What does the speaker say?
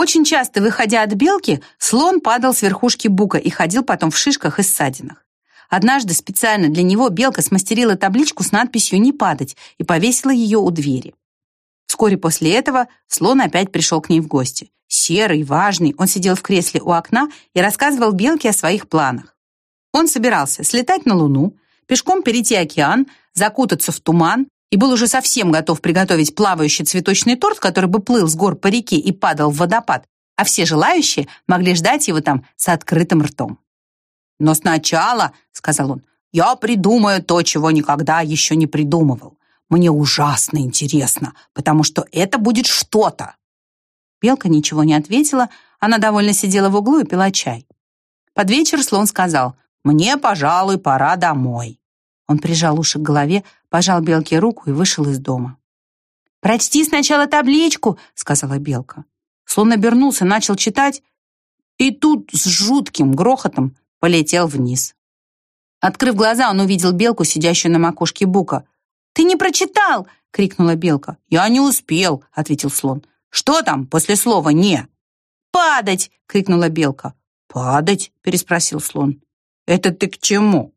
Очень часто, выходя от белки, слон падал с верхушки бука и ходил потом в шишках и ссадинах. Однажды специально для него белка смастерила табличку с надписью «Не падать» и повесила ее у двери. Вскоре после этого слон опять пришел к ней в гости. Серый, важный, он сидел в кресле у окна и рассказывал белке о своих планах. Он собирался слетать на Луну, пешком перейти океан, закутаться в туман и был уже совсем готов приготовить плавающий цветочный торт, который бы плыл с гор по реке и падал в водопад, а все желающие могли ждать его там с открытым ртом. «Но сначала, — сказал он, — я придумаю то, чего никогда еще не придумывал. Мне ужасно интересно, потому что это будет что-то». Белка ничего не ответила, она довольно сидела в углу и пила чай. Под вечер слон сказал, «Мне, пожалуй, пора домой». Он прижал уши к голове, пожал Белке руку и вышел из дома. «Прочти сначала табличку», — сказала Белка. Слон обернулся, начал читать, и тут с жутким грохотом полетел вниз. Открыв глаза, он увидел Белку, сидящую на макушке бука. «Ты не прочитал!» — крикнула Белка. «Я не успел», — ответил слон. «Что там после слова «не»?» «Падать!» — крикнула Белка. «Падать?» — переспросил слон. «Это ты к чему?»